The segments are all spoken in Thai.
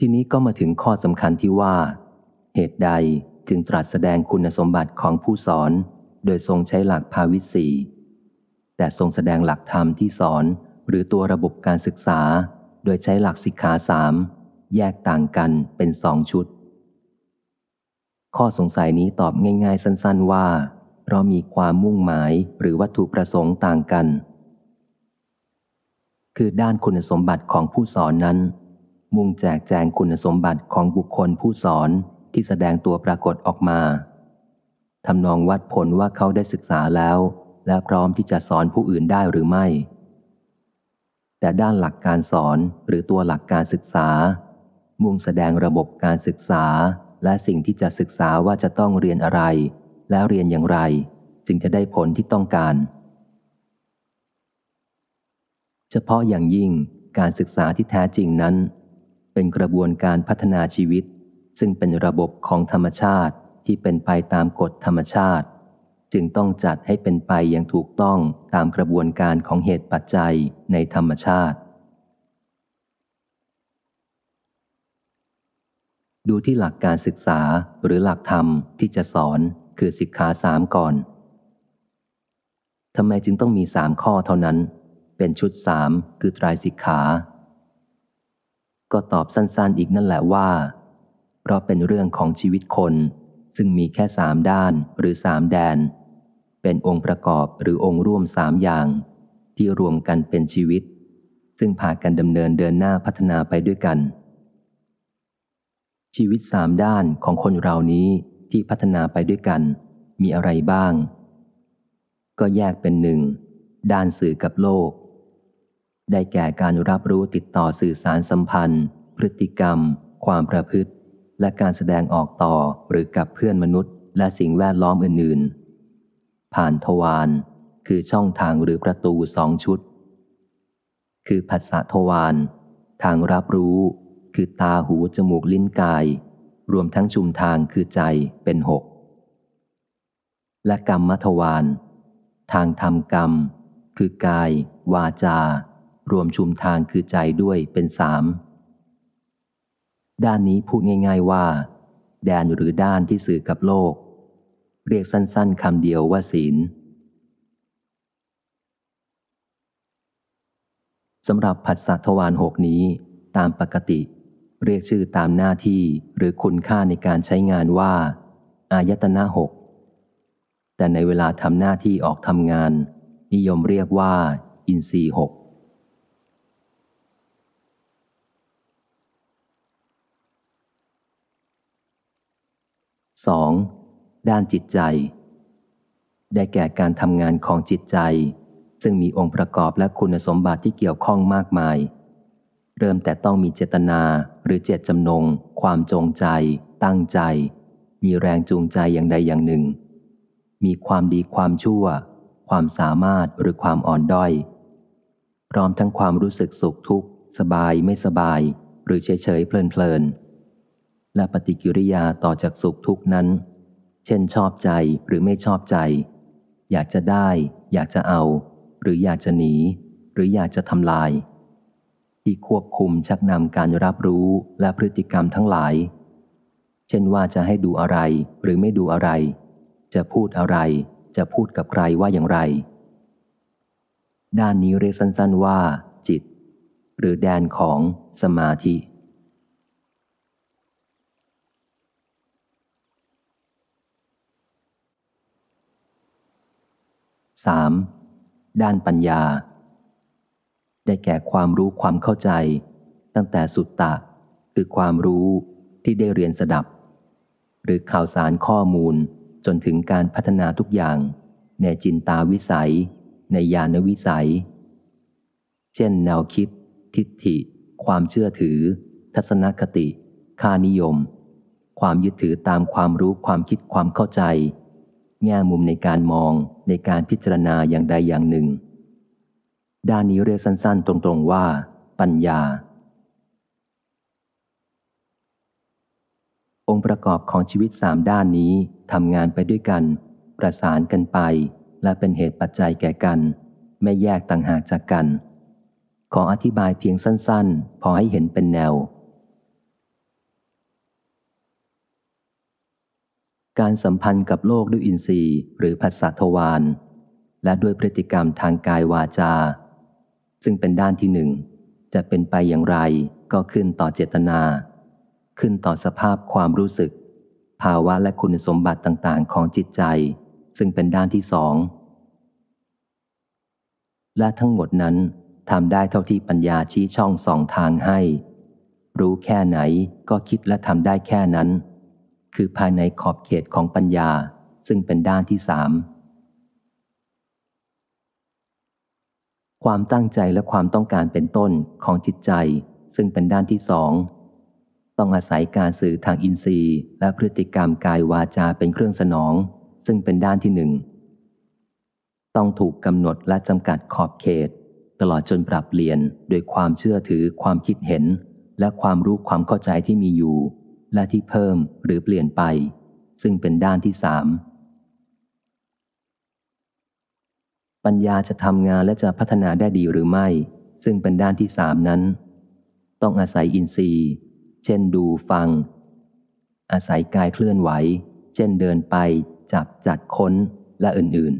ทีนี้ก็มาถึงข้อสำคัญที่ว่า เหตุใดจึงตรัสแสดงคุณสมบัติของผู้สอน โดยทรงใช้หลักภาวิสีแต่ทรงแสดงหลักธรรมที่สอน หรือตัวระบบการศึกษา โดยใช้หลักสิกขาสามแยกต่างกันเป็นสองชุด ข้อสงสัยนี้ตอบง่ายๆ สั้น ๆว่าเรามีความมุ่งหมายหรือวัตถุประสงค์ต่างกัน คือด้านคุณสมบัติของผู้สอนนั้น มุ่งแจกแจงคุณสมบัติของบุคคลผู้สอนที่แสดงตัวปรากฏออกมาทำนองวัดผลว่าเขาได้ศึกษาแล้ว และพร้อมที่จะสอนผู้อื่นได้หรือไม่ แต่ด้านหลักการสอนหรือตัวหลักการศึกษา มุ่งแสดงระบบการศึกษา และสิ่งที่จะศึกษาว่าจะต้องเรียนอะไร แล้วเรียนอย่างไร จึงจะได้ผลที่ต้องการ เฉพาะอย่างยิ่งการศึกษาที่แท้จริงนั้น เป็นกระบวนการพัฒนาชีวิต ซึ่งเป็นระบบของธรรมชาติที่เป็นไปตามกฎธรรมชาติ จึงต้องจัดให้เป็นไปอย่างถูกต้องตามกระบวนการของเหตุปัจจัยในธรรมชาติ ดูที่หลักการศึกษาหรือหลักธรรมที่จะสอนคือสิกขาสามก่อนทำไมจึงต้องมีสามข้อเท่านั้น เป็นชุดสามคือตรายสิกขา ก็ตอบสั้นๆอีกนั่นแหละว่า เพราะเป็นเรื่องของชีวิตคน ซึ่งมีแค่สามด้านหรือสามแดน เป็นองค์ประกอบหรือองค์ร่วมสามอย่าง ที่รวมกันเป็นชีวิต ซึ่งพากันดำเนินเดินหน้าพัฒนาไปด้วยกัน ชีวิตสามด้านของคนเรานี้ที่พัฒนาไปด้วยกัน มีอะไรบ้าง ก็แยกเป็นหนึ่งด้านสื่อกับโลก ได้แก่การรับรู้ติดต่อสื่อสารสัมพันธ์ พฤติกรรม ความประพฤติ และการแสดงออกต่อหรือกับเพื่อนมนุษย์ และสิ่งแวดล้อมอื่น ๆ ผ่านทวารคือช่องทางหรือประตูสองชุด คือภาษาทวารทางรับรู้ คือตาหูจมูกลิ้นกาย รวมทั้งชุมทางคือใจเป็นหกและกรรมมัทวารทางทำกรรม คือกาย วาจา รวมชุมทางคือใจด้วยเป็นสามด้านนี้พูดง่าย ๆว่า แดนหรือด้านที่สื่อกับโลก เรียกสั้นๆคำเดียวว่าศีลสำหรับผัสสะทวารหกนี้ ตามปกติ เรียกชื่อตามหน้าที่หรือคุณค่าในการใช้งานว่า อายตนะหกแต่ในเวลาทำหน้าที่ออกทำงาน นิยมเรียกว่า อินทรีหก สองด้านจิตใจ ได้แก่การทำงานของจิตใจ ซึ่งมีองค์ประกอบและคุณสมบัติที่เกี่ยวข้องมากมาย เริ่มแต่ต้องมีเจตนาหรือเจตจำนง ความจงใจ ตั้งใจ มีแรงจูงใจอย่างใดอย่างหนึ่ง มีความดีความชั่ว ความสามารถหรือความอ่อนด้อย พร้อมทั้งความรู้สึกสุขทุกข์ สบายไม่สบาย หรือเฉยเฉยเพลินเพลิน และปฏิกิริยาต่อจากสุขทุกนั้น เช่นชอบใจหรือไม่ชอบใจ อยากจะได้ อยากจะเอา หรืออยากจะหนี หรืออยากจะทำลาย ที่ควบคุมชักนำการรับรู้และพฤติกรรมทั้งหลาย เช่นว่าจะให้ดูอะไรหรือไม่ดูอะไร จะพูดอะไร จะพูดกับใครว่าอย่างไร ด้านนี้เรียกสั้นๆว่า จิต หรือแดนของสมาธิ 3. ด้านปัญญา ได้แก่ความรู้ความเข้าใจ ตั้งแต่สุตตะ คือความรู้ที่ได้เรียนสดับ หรือข่าวสารข้อมูลจนถึงการพัฒนาทุกอย่าง ในจินตาวิสัย ในญาณวิสัย เช่น แนวคิด ทิฏฐิ ความเชื่อถือ ทัศนคติ ค่านิยม ความยึดถือตามความรู้ความคิดความเข้าใจ แง่มุมในการมองในการพิจารณาอย่างใดอย่างหนึ่ง ด้านนี้เรียกสั้นๆ ตรงๆว่า ปัญญา องค์ประกอบของชีวิตสามด้านนี้ทำงานไปด้วยกัน ประสานกันไป และเป็นเหตุปัจจัยแก่กัน ไม่แยกต่างหากจากกัน ขออธิบายเพียงสั้นๆ พอให้เห็นเป็นแนว การสัมพันธ์กับโลกด้วยอินทรีย์หรือภาษาทวารและด้วยพฤติกรรมทางกายวาจา ซึ่งเป็นด้านที่หนึ่ง จะเป็นไปอย่างไรก็ขึ้นต่อเจตนา ขึ้นต่อสภาพความรู้สึก ภาวะและคุณสมบัติต่างๆ ของจิตใจ ซึ่งเป็นด้านที่สอง และทั้งหมดนั้นทำได้เท่าที่ปัญญาชี้ช่องสองทางให้ รู้แค่ไหนก็คิดและทำได้แค่นั้น คือภายในขอบเขตของปัญญา ซึ่งเป็นด้านที่สามความตั้งใจและความต้องการเป็นต้นของจิตใจ ซึ่งเป็นด้านที่สองต้องอาศัยการสื่อทางอินทรีย์ และพฤติกรรมกายวาจาเป็นเครื่องสนอง ซึ่งเป็นด้านที่หนึ่งต้องถูกกำหนดและจำกัดขอบเขต ตลอดจนปรับเปลี่ยนโดยความเชื่อถือความคิดเห็น และความรู้ความเข้าใจที่มีอยู่ และที่เพิ่มหรือเปลี่ยนไป ซึ่งเป็นด้านที่สามปัญญาจะทำงานและจะพัฒนาได้ดีหรือไม่ ซึ่งเป็นด้านที่สามนั้น ต้องอาศัยอินทรีย์ เช่นดูฟัง อาศัยกายเคลื่อนไหว เช่นเดินไป จับจัดค้นและอื่น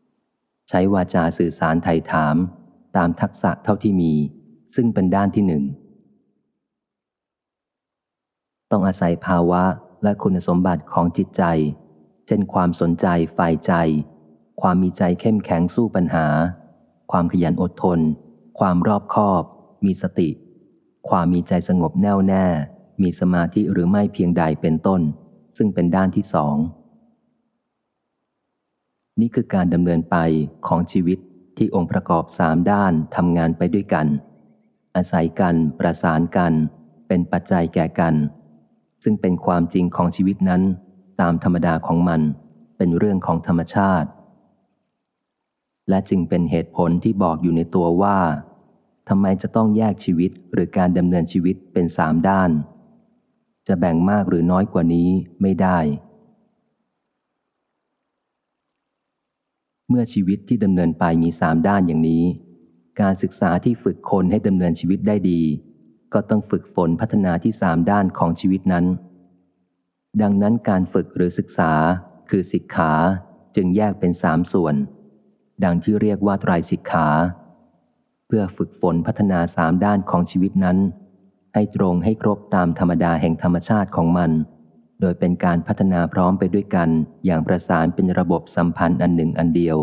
ๆ ใช้วาจาสื่อสารไถ่ถาม ตามทักษะเท่าที่มี ซึ่งเป็นด้านที่หนึ่ง ต้องอาศัยภาวะและคุณสมบัติของจิตใจ เช่นความสนใจฝ่ายใจ ความมีใจเข้มแข็งสู้ปัญหา ความขยันอดทน ความรอบคอบ มีสติ ความมีใจสงบแน่วแน่ มีสมาธิหรือไม่เพียงใดเป็นต้น ซึ่งเป็นด้านที่สอง นี่คือการดำเนินไปของชีวิตที่องค์ประกอบสามด้านทำงานไปด้วยกัน อาศัยกันประสานกัน เป็นปัจจัยแก่กัน ซึ่งเป็นความจริงของชีวิตนั้น ตามธรรมดาของมัน เป็นเรื่องของธรรมชาติ และจึงเป็นเหตุผลที่บอกอยู่ในตัวว่าทำไมจะต้องแยกชีวิตหรือการดำเนินชีวิตเป็นสามด้าน จะแบ่งมากหรือน้อยกว่านี้ไม่ได้ เมื่อชีวิตที่ดำเนินไปมีสามด้านอย่างนี้ การศึกษาที่ฝึกคนให้ดำเนินชีวิตได้ดี ก็ต้องฝึกฝนพัฒนาที่สามด้านของชีวิตนั้น ดังนั้นการฝึกหรือศึกษาคือศิกขาจึงแยกเป็นสามส่วน ดังที่เรียกว่าไตรสิกขา เพื่อฝึกฝนพัฒนาสามด้านของชีวิตนั้น ให้ตรงให้ครบตามธรรมดาแห่งธรรมชาติของมัน โดยเป็นการพัฒนาพร้อมไปด้วยกัน อย่างประสานเป็นระบบสัมพันธ์อันหนึ่งอันเดียว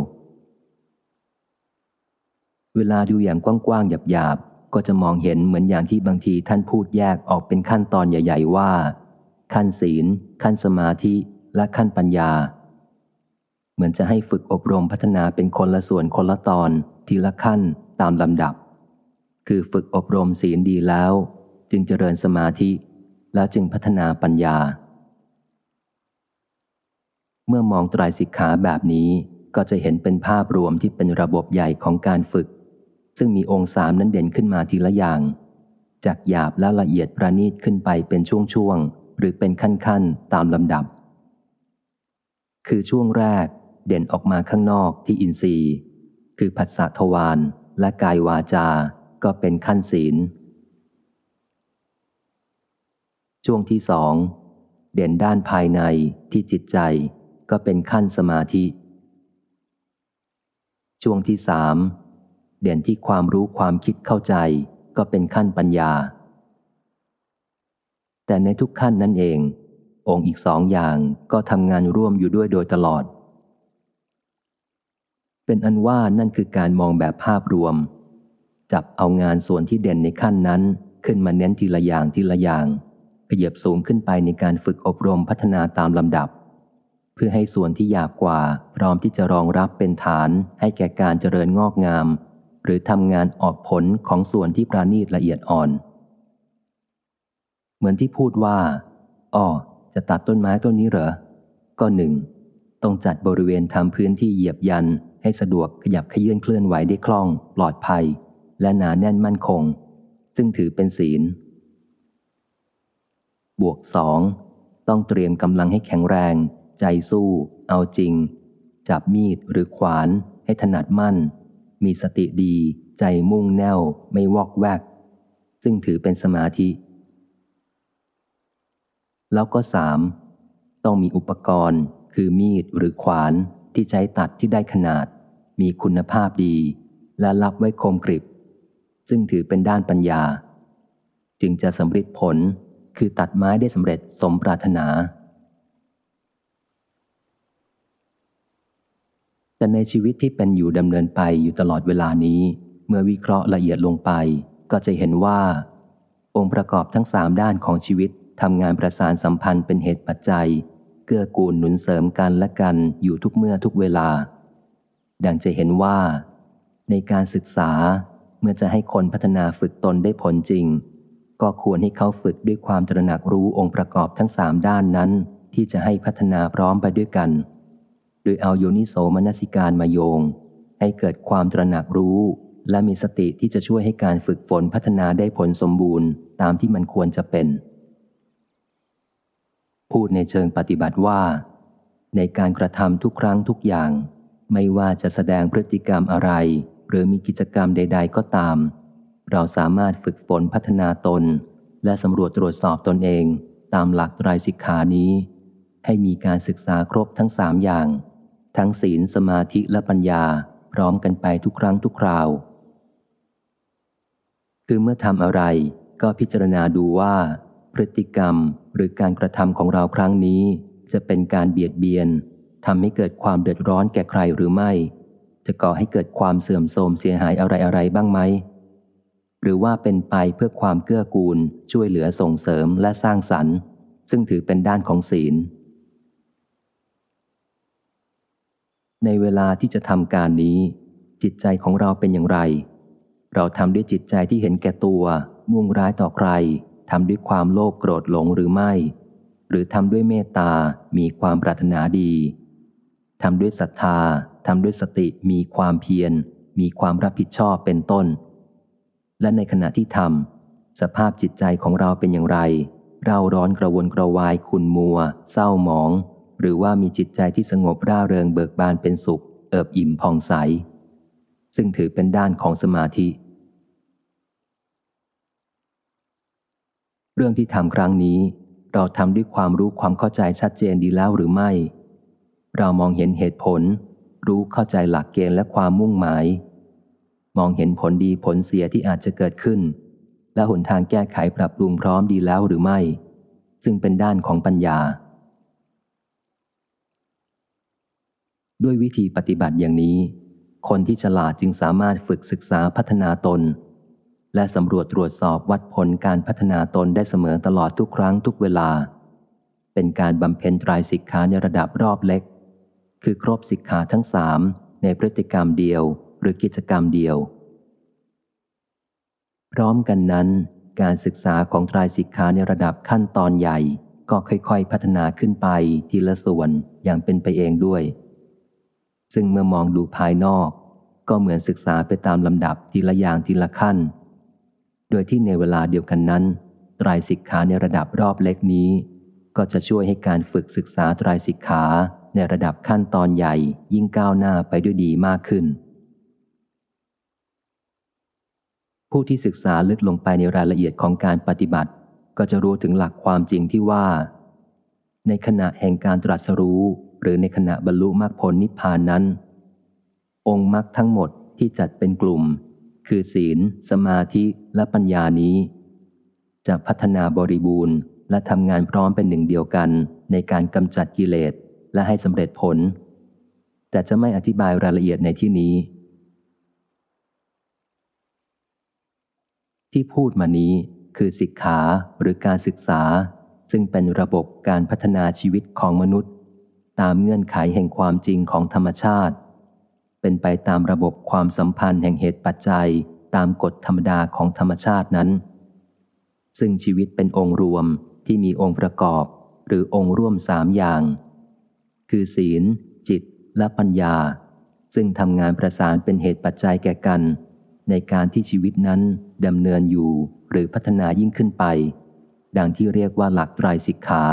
เวลาดูอย่างกว้างๆหยาบๆ ก็จะมองเห็นเหมือนอย่างที่บางทีท่านพูดแยกออกเป็นขั้นตอนใหญ่ ๆ ว่า ขั้นศีล ขั้นสมาธิ และขั้นปัญญา เหมือนจะให้ฝึกอบรมพัฒนาเป็นคนละส่วนคนละตอน ทีละขั้นตามลำดับ คือฝึกอบรมศีลดีแล้ว จึงเจริญสมาธิ แล้วจึงพัฒนาปัญญา เมื่อมองตรายสิกขาแบบนี้ก็จะเห็นเป็นภาพรวมที่เป็นระบบใหญ่ของการฝึก ซึ่งมีองค์สามนั้นเด่นขึ้นมาทีละอย่าง จากหยาบและละเอียดประณีตขึ้นไปเป็นช่วงๆ หรือเป็นขั้นๆ ตามลำดับ คือช่วงแรกเด่นออกมาข้างนอกที่อินทรีย์ คือผัสสะทวารและกายวาจา ก็เป็นขั้นศีล ช่วงที่สองเด่นด้านภายในที่จิตใจ ก็เป็นขั้นสมาธิ ช่วงที่สาม เด่นที่ความรู้ความคิดเข้าใจก็เป็นขั้นปัญญา แต่ในทุกขั้นนั่นเอง องค์อีกสองอย่างก็ทำงานร่วมอยู่ด้วยโดยตลอด เป็นอันว่านั่นคือการมองแบบภาพรวม จับเอางานส่วนที่เด่นในขั้นนั้นขึ้นมาเน้นทีละอย่างทีละอย่างขยับสูงขึ้นไปในการฝึกอบรมพัฒนาตามลำดับ เพื่อให้ส่วนที่ยากกว่าพร้อมที่จะรองรับเป็นฐานให้แก่การเจริญงอกงาม หรือทำงานออกผลของส่วนที่ปราณีตละเอียดอ่อน เหมือนที่พูดว่าอ๋อจะตัดต้นไม้ต้นนี้เหรอ ก็หนึ่งต้องจัดบริเวณทำพื้นที่เหยียบยันให้สะดวกขยับขยื่นเคลื่อนไหวได้คล่อง ปลอดภัย และหนาแน่นมั่นคง ซึ่งถือเป็นศีล บวกสองต้องเตรียมกำลังให้แข็งแรง ใจสู้ เอาจริง จับมีดหรือขวานให้ถนัดมั่น มีสติดี ใจมุ่งแน่ว ไม่วอกแวก ซึ่งถือเป็นสมาธิ แล้วก็สามต้องมีอุปกรณ์คือมีดหรือขวานที่ใช้ตัดที่ได้ขนาด มีคุณภาพดี และรับไว้คมกริบ ซึ่งถือเป็นด้านปัญญา จึงจะสำเร็จผลคือตัดไม้ได้สำเร็จสมปรารถนา แต่ในชีวิตที่เป็นอยู่ดำเนินไปอยู่ตลอดเวลานี้ เมื่อวิเคราะห์ละเอียดลงไป ก็จะเห็นว่า องค์ประกอบทั้งสามด้านของชีวิตทำงานประสานสัมพันธ์เป็นเหตุปัจจัย เกื้อกูลหนุนเสริมกันและกันอยู่ทุกเมื่อทุกเวลา ดังจะเห็นว่า ในการศึกษาเมื่อจะให้คนพัฒนาฝึกตนได้ผลจริง ก็ควรให้เขาฝึกด้วยความตระหนักรู้องค์ประกอบทั้งสามด้านนั้น ที่จะให้พัฒนาพร้อมไปด้วยกัน โดยเอาโยนิโสมนสิการมาโยง ให้เกิดความตระหนักรู้ และมีสติที่จะช่วยให้การฝึกฝนพัฒนาได้ผลสมบูรณ์ ตามที่มันควรจะเป็น พูดในเชิงปฏิบัติว่า ในการกระทำทุกครั้งทุกอย่าง ไม่ว่าจะแสดงพฤติกรรมอะไร หรือมีกิจกรรมใด ๆ ก็ตาม เราสามารถฝึกฝนพัฒนาตน และสำรวจตรวจสอบตนเอง ตามหลักไตรสิกขานี้ให้มีการศึกษาครบทั้งสามอย่าง ทั้งศีลสมาธิและปัญญาพร้อมกันไปทุกครั้งทุกคราว คือเมื่อทำอะไรก็พิจารณาดูว่า พฤติกรรมหรือการกระทำของเราครั้งนี้ จะเป็นการเบียดเบียนทำให้เกิดความเดือดร้อนแก่ใครหรือไม่ จะก่อให้เกิดความเสื่อมโทรมเสียหายอะไรอะไรบ้างไหม หรือว่าเป็นไปเพื่อความเกื้อกูลช่วยเหลือส่งเสริมและสร้างสรรค์ ซึ่งถือเป็นด้านของศีล ในเวลาที่จะทำการนี้ จิตใจของเราเป็นอย่างไร เราทำด้วยจิตใจที่เห็นแก่ตัว มุ่งร้ายต่อใครทำด้วยความโลภโกรธหลงหรือไม่ หรือทำด้วยเมตตา มีความปรารถนาดีทำด้วยศรัทธาทำด้วยสติมีความเพียร มีความรับผิดชอบเป็นต้น และในขณะที่ทำสภาพจิตใจของเราเป็นอย่างไร เราร้อนกระวนกระวายขุนมัว เศร้าหมอง หรือว่ามีจิตใจที่สงบร่าเริงเบิกบานเป็นสุข เอิบอิ่มผ่องใส ซึ่งถือเป็นด้านของสมาธิ เรื่องที่ทำครั้งนี้ เราทำด้วยความรู้ความเข้าใจชัดเจนดีแล้วหรือไม่ เรามองเห็นเหตุผล รู้เข้าใจหลักเกณฑ์และความมุ่งหมาย มองเห็นผลดีผลเสียที่อาจจะเกิดขึ้น และหนทางแก้ไขปรับปรุงพร้อมดีแล้วหรือไม่ ซึ่งเป็นด้านของปัญญา ด้วยวิธีปฏิบัติอย่างนี้ คนที่ฉลาดจึงสามารถฝึกศึกษาพัฒนาตน และสำรวจตรวจสอบวัดผลการพัฒนาตนได้เสมอตลอดทุกครั้งทุกเวลา เป็นการบำเพ็ญตรายสิกขาในระดับรอบเล็ก คือครบสิกขาทั้งสามในพฤติกรรมเดียวหรือกิจกรรมเดียว พร้อมกันนั้น การศึกษาของตรายสิกขาในระดับขั้นตอนใหญ่ ก็ค่อยๆ พัฒนาขึ้นไปทีละส่วนอย่างเป็นไปเองด้วย ซึ่งเมื่อมองดูภายนอก ก็เหมือนศึกษาไปตามลำดับทีละอย่างทีละขั้น โดยที่ในเวลาเดียวกันนั้นไตรสิกขาในระดับรอบเล็กนี้ ก็จะช่วยให้การฝึกศึกษาไตรสิกขาในระดับขั้นตอนใหญ่ยิ่งก้าวหน้าไปด้วยดีมากขึ้น ผู้ที่ศึกษาลึกลงไปในรายละเอียดของการปฏิบัติ ก็จะรู้ถึงหลักความจริงที่ว่า ในขณะแห่งการตรัสรู้ หรือในขณะบรรลุมรรคผลนิพพานนั้น องค์มรรคทั้งหมดที่จัดเป็นกลุ่ม คือศีล สมาธิและปัญญานี้ จะพัฒนาบริบูรณ์ และทำงานพร้อมเป็นหนึ่งเดียวกันในการกำจัดกิเลสและให้สำเร็จผล แต่จะไม่อธิบายรายละเอียดในที่นี้ ที่พูดมานี้คือสิกขาหรือการศึกษาซึ่งเป็นระบบการพัฒนาชีวิตของมนุษย์ ตามเงื่อนไขแห่งความจริงของธรรมชาติ เป็นไปตามระบบความสัมพันธ์แห่งเหตุปัจจัยตามกฎธรรมดาของธรรมชาตินั้น ซึ่งชีวิตเป็นองค์รวมที่มีองค์ประกอบหรือองค์ร่วมสามอย่าง คือศีล จิต และปัญญา ซึ่งทำงานประสานเป็นเหตุปัจจัยแก่กัน ในการที่ชีวิตนั้นดำเนินอยู่หรือพัฒนายิ่งขึ้นไป ดังที่เรียกว่าหลักไตรสิกขา